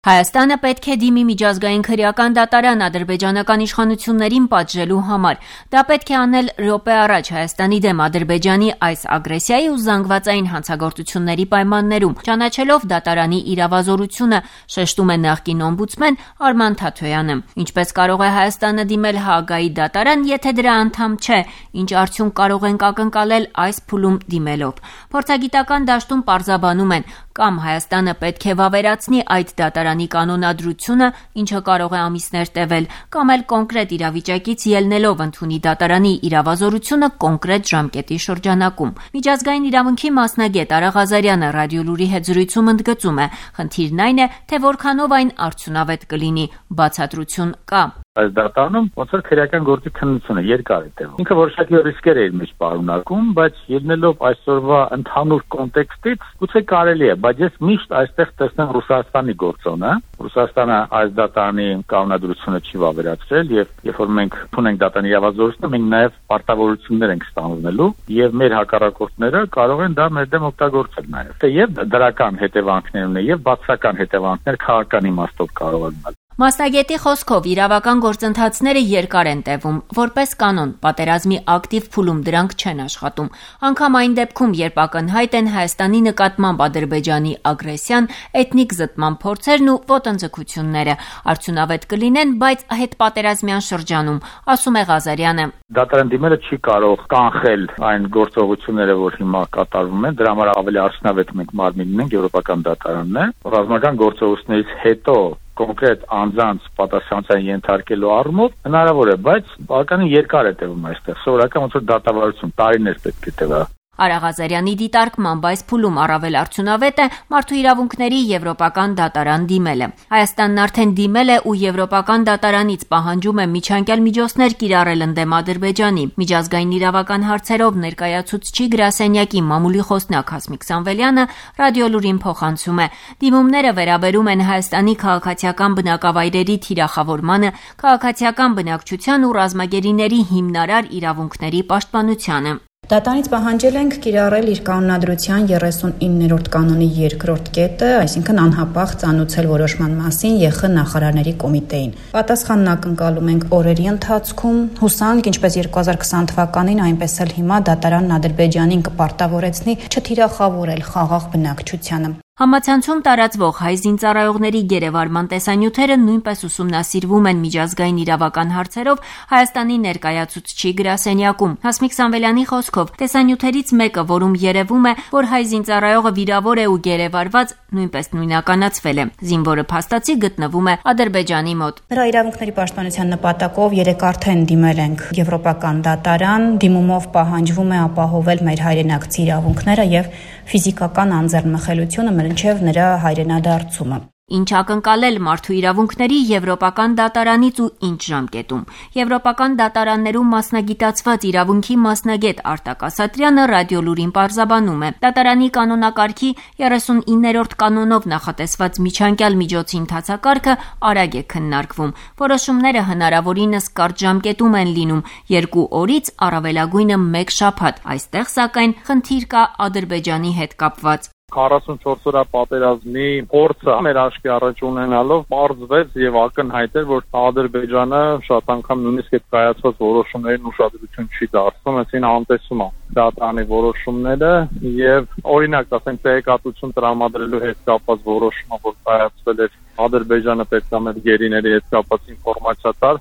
Հայաստանը պետք է դիմի միջազգային քրեական դատարան ադրբեջանական իշխանություններին պատժելու համար: Դա պետք է անել րոպե առաջ Հայաստանի դեմ Ադրբեջանի այս ագրեսիայի ու զանգվածային հանցագործությունների պայմաններում, ճանաչելով դատարանի իրավազորությունը, շեշտում է նախկին օմբուդսմեն Արման Թաթոյանը: Ինչպես կարող է Հայաստանը դիմել Հաագայի դատարան, եթե դրա անդամ չէ: Ինչ արդյունք կարող ենք ակնկալել այս փուլում դիմելով: Փորձագիտական դաշտում պարզաբանում են՝ կամ Հայաստանը պետք է վավերացնի այդ դատարանի կանոնադրությունը, ինչը կարող է ամիսներ տեւել, կամ էլ կոնկրետ իրավիճակից ելնելով ընդունի դատարանի իրավազորությունը կոնկրետ ժամկետի շրջանակում: Միջազգային իրավունքի մասնագետ Արա Ղազարյանը «Ռադիոլուր»-ի հետ զրույցում ընդգծում է՝ խնդիրն այն է, թե որքանով այն արդյունավետ կլինի: Բացատրություն կա. «Այս դատարանում ոնց որ քրեական գործի քննությունը երկար է տեւում: Ինքը որոշակի ռիսկեր է իր մեջ պարունակում, բայց ելնելով այսօրվա ընդհանուր կոնտեքստից, գուցե կարելի է: Բայց ես միշտ այստեղ տեսնում եմ Ռուսաստանի գործոնը: Ռուսաստանը այս դատարանի կանոնադրությունը չի վավերացրել եւ երբ որ մենք ընդունենք դատարանի իրավազորությունը, մենք նաեւ պարտավորություններ ենք ստանձնելու եւ մեր հակառակորդները կարող են դա մեր դեմ օգտագործել նաեւ: Ե'ւ դրական հետեւանքներ ունի, ե'ւ բացասական հետեւանքներ քաղաքական իմաստով կարող ունենալ»: Մասնագետի խոսքով՝ իրավական գործընթացները երկար են տեւում: Որպես կանոն, պատերազմի ակտիվ փուլում դրանք չեն աշխատում: Անգամ այն դեպքում, երբ ակնհայտ են Հայաստանի նկատմամբ Ադրբեջանի ագրեսիան, էթնիկ զտման փորձերն ու ոտնձգությունները: Արդյունավետ կլինեն, բայց հետպատերազմյան շրջանում, ասում է Ղազարյանը: «Դատարան դիմելը չի կարող կանխել այն գործողությունները, որ հիմա կատարվում են: Դրա համար ավելի արդյունավետ մարմին ունենք՝ Եվրոպական դատարանն է: Ռազմական գործողություններից հետո կոնկրետ անձանց պատասխանատվության ենթարկելու առումով հնարավոր է, բայց բավականին երկար է տեւում այստեղ: Սովորական ոնց որ դատավարություն՝ տարիներ պետք է տևա»: Արա Ղազարյանի դիտարկմամբ՝ այս փուլում առավել արդյունավետ է Մարդու իրավունքների եվրոպական դատարան դիմելը: Հայաստանն արդեն դիմել է ու Եվրոպական դատարանից պահանջում է միջանկյալ միջոցներ կիրառել ընդդեմ Ադրբեջանի: Միջազգային իրավական հարցերով ներկայացուցչի գրասենյակի մամուլի խոսնակ Հասմիկ Սամվելյանը «Ռադիոլուր»-ին փոխանցում է՝ դիմումները վերաբերում են Հայաստանի քաղաքացիական բնակավայրերի թիրախավորմանը, քաղաքացիական բնակչության ու ռազմագերիների հիմնարար իրավունքների պաշտպանությանը: «Դատարանից պահանջել ենք կիրառել իր կանոնադրության 39-րդ կանոնի 2-րդ կետը, այսինքն անհապաղ ծանուցել որոշման մասին ԵԽ նախարարների կոմիտեին: Պատասխանն ակնկալում ենք օրերի ընթացքում: Հուսանք՝ ինչպես 2020 թվականին, այնպես էլ հիմա դատարանն Ադրբեջանին կպարտավորեցնի չթիրախավորել խաղաղ բնակչությանը»: Համացանցում տարածվող հայ զինծառայողների գերեվարման տեսանյութերը նույնպես ուսումնասիրվում են միջազգային իրավական հարցերով Հայաստանի ներկայացուցչի գրասենյակում: Հասմիկ Սամվելյանի խոսքով՝ տեսանյութերից մեկը, որում երեւում է, որ հայ զինծառայողը վիրավոր է ու գերեվարված, նույնպես նույնականացվել է: Զինվորը փաստացի գտնվում է Ադրբեջանի մոտ: «Նրա իրավունքների պաշտպանության նպատակով երեկ արդեն դիմել ենք. Եվրոպական դատարան: Դիմումով պահանջվում է ապահովել մեր հայրենակցի իրավունքները եւ ֆիզիկական անձեռնմխելիությունը մինչեւ նրա հայրենադարձումը»: Ինչ ակնկալել Մարդու իրավունքների եվրոպական դատարանից ու ինչ ժամկետում: Եվրոպական դատարաններում մասնագիտացված իրավունքի մասնագետ Արտակ Ասատրյանը «Ռադիոլուր»-ին պարզաբանում է՝ դատարանի կանոնակարգի 39-րդ կանոնով նախատեսված միջանկյալ միջոցի ընթացակարգը արագ է քննարկվում: Որոշումները հնարավորինս կարճ ժամկետում են լինում՝ երկու օրից առավելագույնը մեկ շաբաթ: Այստեղ, սակայն, խնդիր կա Ադրբեջանի հետ կապված: «44 օրյա պատերազմի փորձը մեր աչքի առաջ ունենալով պարզվեց եւ ակնհայտ էր, որ Ադրբեջանը շատ անգամ նույնիսկ այդ կայացված որոշումներին ուշադրություն չի դարձնում, այսինքն անտեսում է դատարանի որոշումները եւ, օրինակ, ասենք տեղեկատվություն տրամադրելու հետ կապված որոշումը, որ կայացվել էր, Ադրբեջանը պետք է մեր գերիների հետ կապված ինֆորմացիա տար,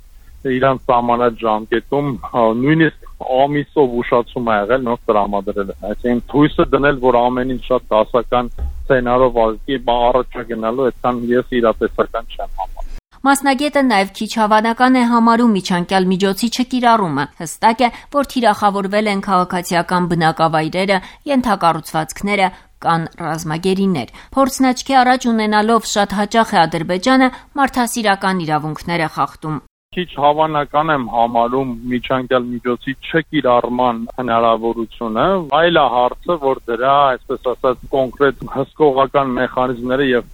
իրանց սահմանած ժամկետում նույնիսկ ամիսով ուշացում ա եղել նոր տրամադրելը: Այսինքն՝ հույսը դնել, որ ամեն ինչ շատ դասական սցենարով առաջ է գնալու, այդքան ես իրատեսական չեմ համարում»: Մասնագետը նաեւ քիչ հավանական է համարում միջանկյալ միջոցի չկիրառումը: Հստակ է, որ թիրախավորվել են քաղաքացիական բնակավայրերը, ենթակառուցվածքները, կան ռազմագերիներ: Փորձն աչքի առաջ ունենալով շատ հաճախ է Ադրբեջանը մարդասիրական իրավունքներ է խախտում: «Քիչ հավանական եմ համարում միջանկյալ միջոցի չկիրառման հնարավորությունը: Այլ է հարցը, որ դրա, այսպես ասած, կոնկրետ հսկողական մեխանիզմները եւ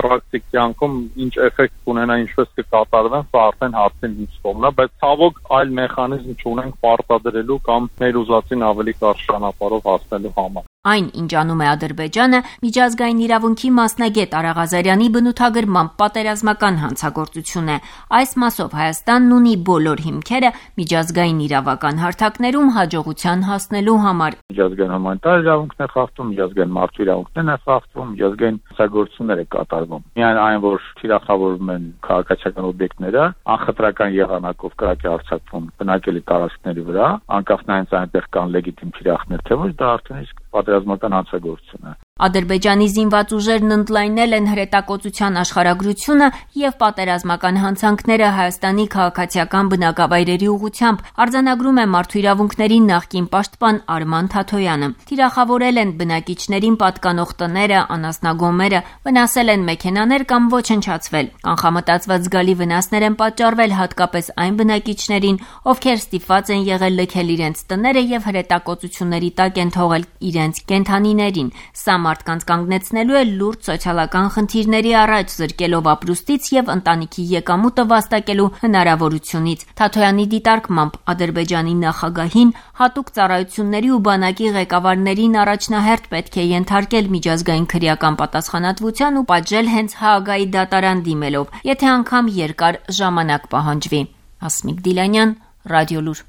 պրակտիկ կյանքում ինչ էֆեկտ կունենա, ինչպես կկատարվեն, սա արդեն հարցի մյուս կողմն է: Բայց ցավոք այլ մեխանիզմ չունենք պարտադրելու կամ մեր ուզածին ավելի կարճ ճանապարհով հասնելու համար»: Այն, ինչ անում է Ադրբեջանը, միջազգային իրավունքի մասնագետ Արա Ղազարյանի բնութագրմամբ պատերազմական հանցագործություն է։ Այս մասով Հայաստանն ունի բոլոր հիմքերը միջազգային իրավական հարթակներում հաջողության հասնելու համար։ Միջազգային հումանիտար իրավունքն է խախտում, միջազգային մարդու իրավունքներն է խախտում, միջազգային հանցագործություններ է կատարվում։ Միայն այն, որ թիրախավորվում են քաղաքացիական օբյեկտները, անխտրական եղանակով կրակի արձակվում բնակելի տարածքների վրա, անկախ նայած այնտեղ կան լեգիտիմ թիրախներ, թե ոչ դա արդեն իսկ պատերազմական հանցագործություն է։ Ադրբեջանի զինված ուժերն ընդլայնել են հրետակոծության աշխարհագրությունը եւ պատերազմական հանցանքները Հայաստանի քաղաքացիական բնակավայրերի ուղությամբ արձանագրում է մարդու իրավունքների նախկին պաշտպան Արման Թաթոյանը։ Թիրախավորել են բնակիչներին պատկանող տները, անասնագոմերը, վնասել են մեքենաներ կամ ոչնչացվել։ Կանխամտածված զգալի վնասներ են պատճառվել հատկապես այն բնակիչներին, ովքեր ստիպված են եղել լքել իրենց տները եւ հրետակոծությունների տակ են թողել իրենց կենթանիներին։ Սա մարդկանց կանգնեցնելու է լուրջ սոցիալական խնդիրների առաջ, զրկելով ապրուստից եւ ընտանիքի եկամուտը վաստակելու հնարավորությունից։ Թաթոյանի դիտարկմամբ Ադրբեջանի նախագահին հատուկ ծառայությունների ու բանակի ղեկավարներին առաջնահերթ պետք է ենթարկել միջազգային քրեական պատասխանատվության ու պատժել հենց Հաագայի դատարան դիմելով, եթե անգամ երկար ժամանակ պահանջվի։ Հասմիկ Դիլանյան, Ռադիոլուր